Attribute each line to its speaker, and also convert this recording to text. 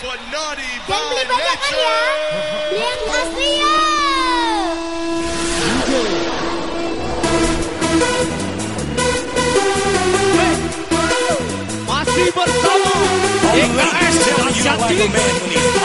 Speaker 1: for Naughty by? Nature.